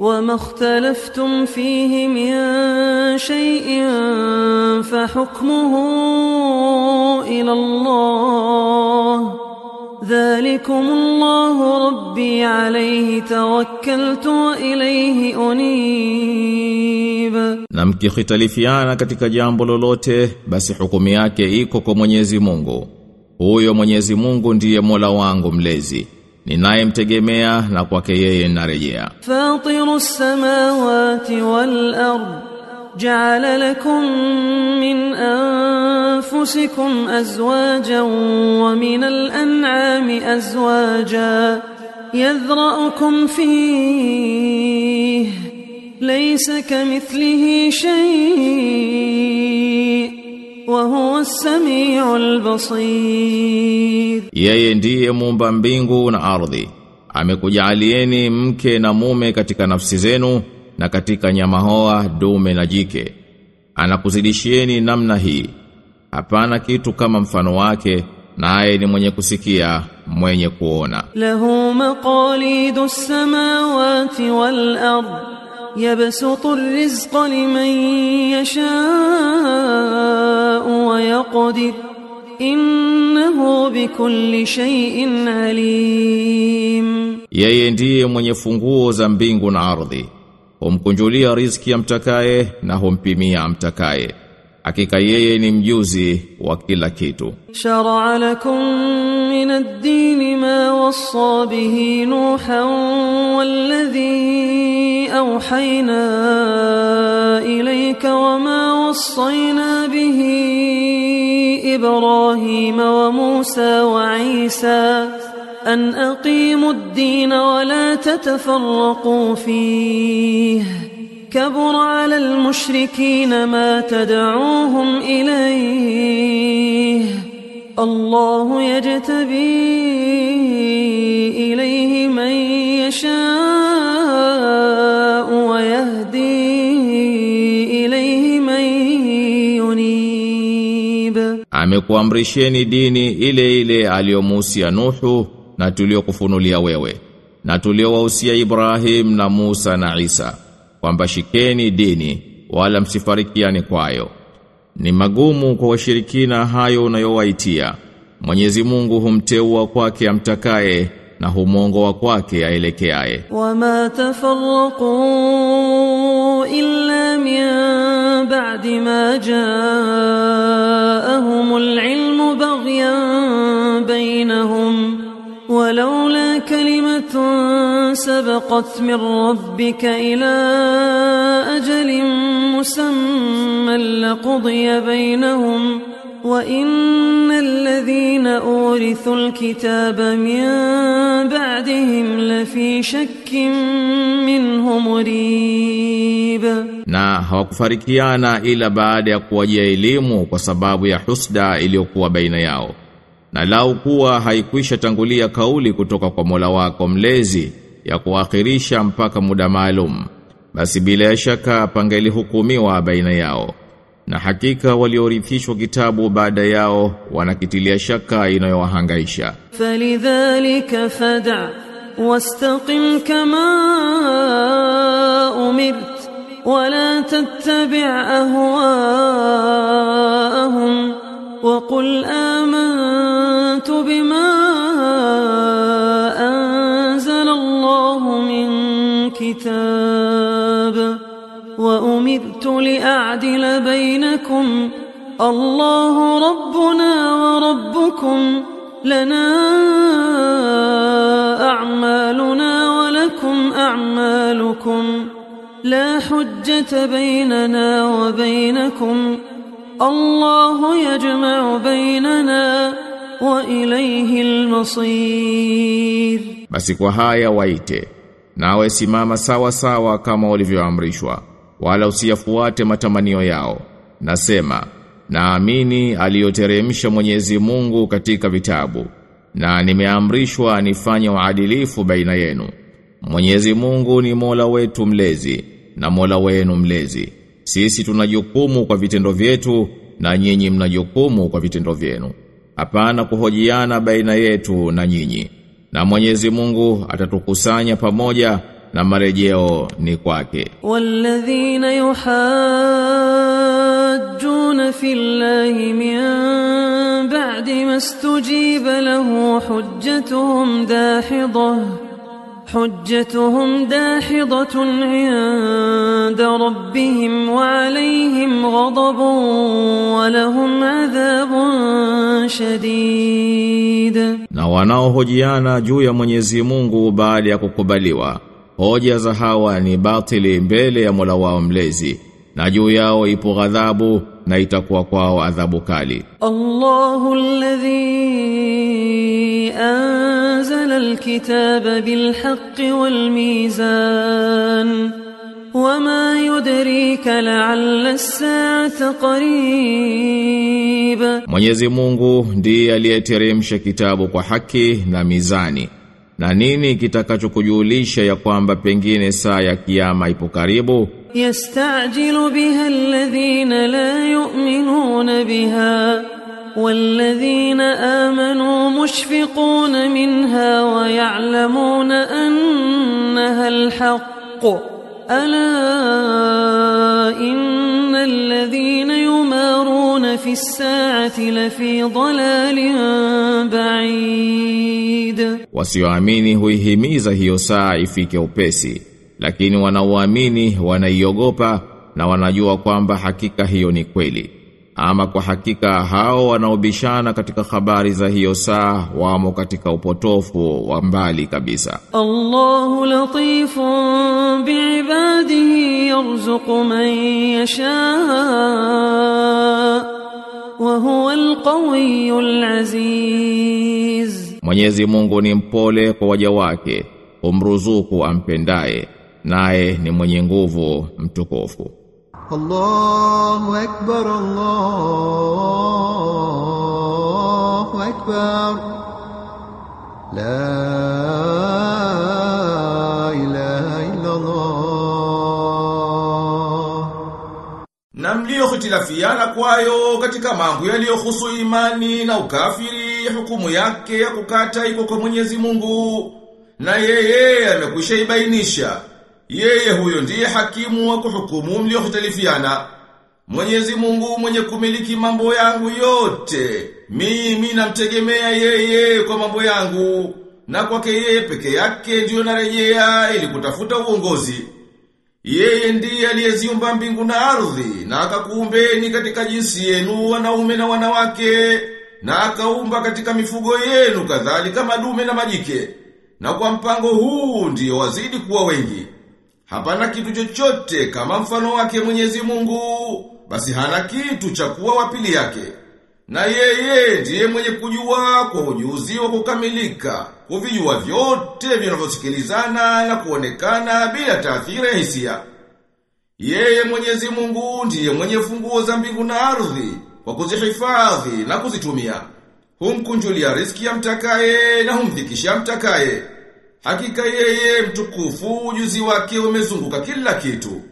وما اختلفتم فيه من شيء فحكمه إلى الله ذلكم الله ربي عليه توكلت وإليه أنيب Na mkikhitalifiana katika jambo lolote basi hukumu yake iko kwa Mwenyezi Mungu. Huyo Mwenyezi Mungu ndiye Mola wangu mlezi. Ninayemtegemea na kwake yeye narejea. فاطر السماوات والأرض جعل لكم من أنفسكم أزواجا ومن الأنعام أزواجا يذرأكم فيه ليس كمثله شيء wa huwa as-sami'ul basir, yeye ndiye muumba mbingu na ardhi. Amekujalieni mke na mume katika nafsi zenu na katika nyama hoa dume na jike. Anakuzidishieni namna hii. Hapana kitu kama mfano wake naye ni mwenye kusikia mwenye kuona lahu maqalidu samawati wal ard yabsutu rizqa liman yashaa ويقدر إنه بكل شيء عليم Yeye ndiye mwenye funguo za mbingu na ardhi. Humkunjulia riziki amtakaye na humpimia amtakaye. Hakika yeye ni mjuzi wa kila kitu. شرع لكم من الدين ما وصى به نوحا والذي أوحينا إليك وما وصينا به إبراهيم وموسى وعيسى أن أقيموا الدين ولا تتفرقوا فيه كبر على المشركين ما تدعوهم إليه. الله يجتبي إليه من يشاء ويهدي إليه من ينيب. عمكو أمرشيني ديني إلي إلي عليو موسى نوح نتوليو كفنو ليا ويوي ناتوليو وسيا إبراهيم نموسى نعيسى kwamba shikeni dini wala msifarikiane kwayo. Ni magumu kwa washirikina hayo unayowaitia. Mwenyezi Mungu humteua kwake amtakaye na humongoa kwake aelekeaye. Wama tafarraqu illa min ba'di ma ja'ahumul ilmu baghyan bainahum walawla كلمة سبقت من ربك إلى أجل مسمى لقضي بينهم وإن الذين أورثوا الكتاب من بعدهم لفي شك منه مريب. نا هو كفاركيانا إلى بعد يقوى يليمو وسباب يحسد إلي يقوى بين يأو Na lau kuwa haikwisha tangulia kauli kutoka kwa Mola wako mlezi ya kuakhirisha mpaka muda maalum basi bila shaka pangelihukumiwa baina yao. Na hakika waliorithishwa kitabu baada yao wanakitilia shaka inayowahangaisha. Falidhalika fad'a wastaqim kama umirt wala tattabi' ahwaahum wa qul كتاب وأمرت لأعدل بينكم. الله ربنا وربكم. لنا أعمالنا ولكم أعمالكم. لا حجة بيننا وبينكم. الله يجمع بيننا وإليه المصير. Basi kwa haya nawe simama sawa sawa kama ulivyoamrishwa wala usiyafuate matamanio yao. Nasema, naamini aliyoteremsha Mwenyezi Mungu katika vitabu, na nimeamrishwa nifanye uadilifu baina yenu. Mwenyezi Mungu ni Mola wetu mlezi na Mola wenu mlezi. Sisi tunajukumu kwa vitendo vyetu na nyinyi mnajukumu kwa vitendo vyenu. Hapana kuhojiana baina yetu na nyinyi. Na Mwenyezi Mungu atatukusanya pamoja na marejeo ni kwake. في الله من بعد ما استجيب له حجتهم داحضة حجتهم داحضة عند ربهم وعليهم غضب ولهم عذاب شديد na wanaohojiana juu ya Mwenyezi Mungu baada ya kukubaliwa. Hoja za hawa ni batili mbele ya Mola wao mlezi. Na juu yao ipo ghadhabu na itakuwa kwao adhabu kali. Allahu alladhi anzala alkitaba bilhaqqi walmizan. Wama yudri يدريك لعل الساعة قريب Mwenyezi Mungu ndiye aliyeteremsha kitabu kwa haki na mizani na nini kitakachokujulisha ya kwamba pengine saa ya kiyama ipo karibu يستعجل بها الذين لا يؤمنون بها والذين آمنوا مشفقون منها ويعلمون أنها الحق ألا إن الذين يمارون في الساعة لفي ضلال بعيد wasioamini huihimiza hiyo saa ifike upesi lakini wanaoamini wanaiogopa na wanajua kwamba hakika hiyo ni kweli ama kwa hakika hao wanaobishana katika habari za hiyo saa wamo katika upotofu wa mbali kabisa. Allahu latifun biibadihi yarzuqu man yasha wa huwa alqawiyyul aziz, Mwenyezi Mungu ni mpole kwa waja wake, umruzuku ampendaye, naye ni mwenye nguvu mtukufu. الله أكبر الله أكبر لا إله إلا الله na mliohitilafiana kwayo katika mambo yaliyohusu imani na ukafiri hukumu yake ya kukata iko kwa Mwenyezi Mungu na yeye amekwisha ibainisha yeye huyo ndiye hakimu wa kuhukumu mliohitalifiana Mwenyezi Mungu mwenye kumiliki mambo yangu yote mimi namtegemea yeye kwa mambo yangu na kwake yeye peke yake ndiyo narejea ili kutafuta uongozi yeye ndiye aliyeziumba mbingu na ardhi na akakuumbeni katika jinsi yenu wanaume na wanawake na akaumba katika mifugo yenu kadhalika madume na majike. Na kwa mpango huu ndiyo wazidi kuwa wengi. Hapana kitu chochote kama mfano wake Mwenyezi Mungu, basi hana kitu cha kuwa wapili yake. Na yeye ndiye mwenye kujua kwa ujuzi wa kukamilika, kuvijua vyote vinavyosikilizana na kuonekana bila taathira hisia. Yeye Mwenyezi Mungu ndiye mwenye funguo za mbingu na ardhi kwa kuzihifadhi na kuzitumia. Humkunjulia riski ya mtakaye na humdhikisha mtakaye. Hakika yeye mtukufu ujuzi wake umezunguka kila kitu.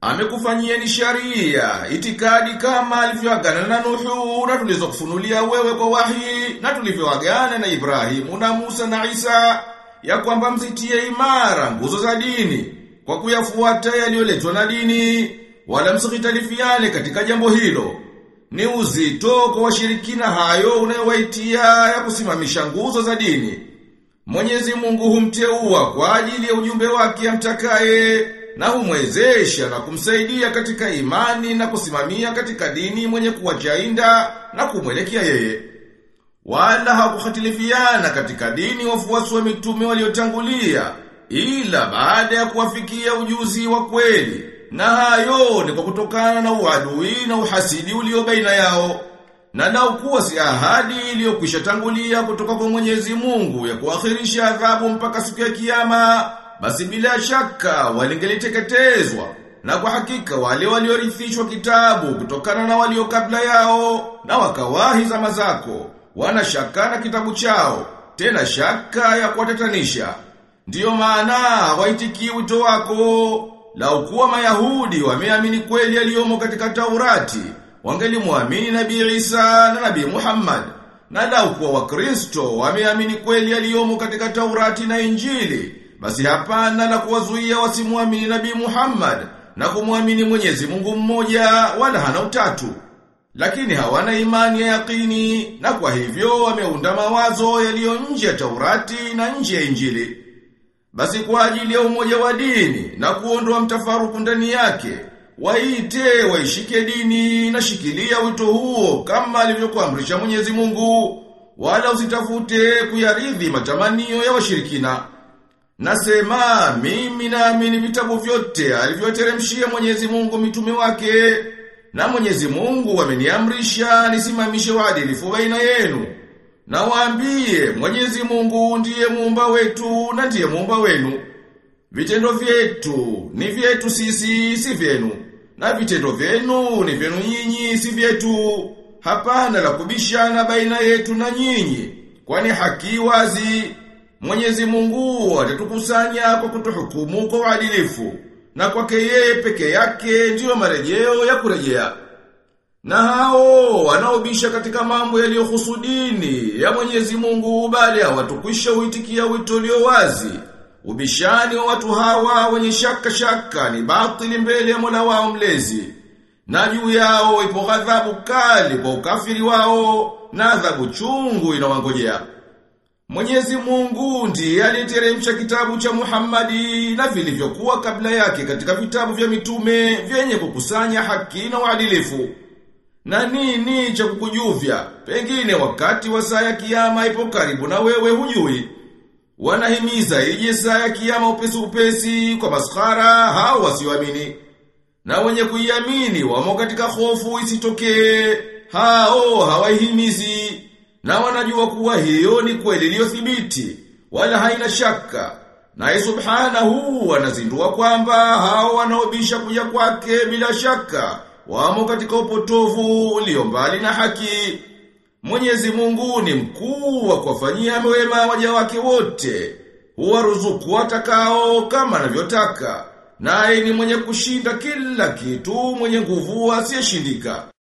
Amekufanyia ni sharia, itikadi kama alivyoagana na Nuhu na tulizokufunulia wewe kwa wahi na tulivyoagana na Ibrahimu na Musa na Isa ya kwamba mzitie imara nguzo za dini kwa kuyafuata yaliyoletwa na dini wala msikitalifiane katika jambo hilo. Ni uzito kwa washirikina hayo unayowaitia ya kusimamisha nguzo za dini. Mwenyezi Mungu humteua kwa ajili ya ujumbe wake amtakaye na humwezesha na kumsaidia katika imani na kusimamia katika dini mwenye kuwachainda na kumwelekea yeye. Wala hakuhatilifiana katika dini wafuasi wa mitume waliotangulia ila baada ya kuwafikia ujuzi wa kweli na hayo ni kwa kutokana na uadui na uhasidi ulio baina yao na lau kuwa si ahadi iliyokwisha tangulia kutoka kwa Mwenyezi Mungu ya kuakhirisha adhabu mpaka siku ya kiyama basi bila shaka walingeliteketezwa na kwa hakika wale waliorithishwa kitabu kutokana na walio kabla yao na wakawahi zama zako wana shaka na kitabu chao tena shaka ya kuwatatanisha. Ndiyo maana hawaitikii wito wako lau kuwa mayahudi wameamini kweli yaliyomo katika Taurati wangelimwamini nabi Isa na Nabii Muhammad na lau kuwa wakristo wameamini kweli yaliyomo katika Taurati na Injili basi hapana la kuwazuia wasimuamini Nabii Muhammad na kumwamini Mwenyezi Mungu mmoja wala hana utatu. Lakini hawana imani ya yakini na kwa hivyo wameunda mawazo yaliyo nje ya Taurati na nje ya Injili. Basi kwa ajili ya umoja wa dini na kuondoa mtafaruku ndani yake, waite waishike dini na shikilia wito huo kama alivyokuamrisha Mwenyezi Mungu, wala usitafute kuyaridhi matamanio ya washirikina. Nasema mimi naamini vitabu vyote alivyoteremshia Mwenyezi Mungu mitume wake na Mwenyezi Mungu ameniamrisha nisimamishe uadilifu baina yenu. Na waambie Mwenyezi Mungu ndiye muumba wetu na ndiye muumba wenu. Vitendo vyetu ni vyetu sisi si vyenu. Na vitendo vyenu ni vyenu nyinyi si vyetu. Hapana la kubishana baina yetu na nyinyi. Kwani haki wazi Mwenyezi Mungu atatukusanya kwa kutuhukumu kwa uadilifu na kwake yeye peke yake ndiyo marejeo ya kurejea. Na hao wanaobisha katika mambo yaliyohusu dini ya Mwenyezi Mungu bali hawatukwisha uitikia wito ulio wazi. Ubishani wa watu hawa wenye shaka shaka ni batili mbele ya Mola wao mlezi. Na juu yao ipo ghadhabu kali kwa ukafiri wao na adhabu chungu inawangojea. Mwenyezi Mungu ndiye aliteremsha kitabu cha Muhammadi na vilivyokuwa kabla yake katika vitabu vya mitume vyenye kukusanya haki na uadilifu. Na nini cha kukujuvya? Pengine wakati wa saa ya kiyama ipo karibu na wewe hujui. Wanahimiza ije saa ya kiyama upesi upesi kwa maskhara hao wasioamini. Na wenye kuiamini wamo katika hofu isitokee. Hao hawaihimizi na wanajua kuwa hiyo ni kweli iliyothibiti wala haina shaka. Naye subhanahu anazindua kwamba hao wanaobisha kuja kwake bila shaka wamo katika upotovu ulio mbali na haki. Mwenyezi Mungu ni mkuu wa kuwafanyia wema waja wake wote. Huwaruzuku watakao kama anavyotaka. Naye ni mwenye kushinda kila kitu, mwenye nguvu asiyeshindika.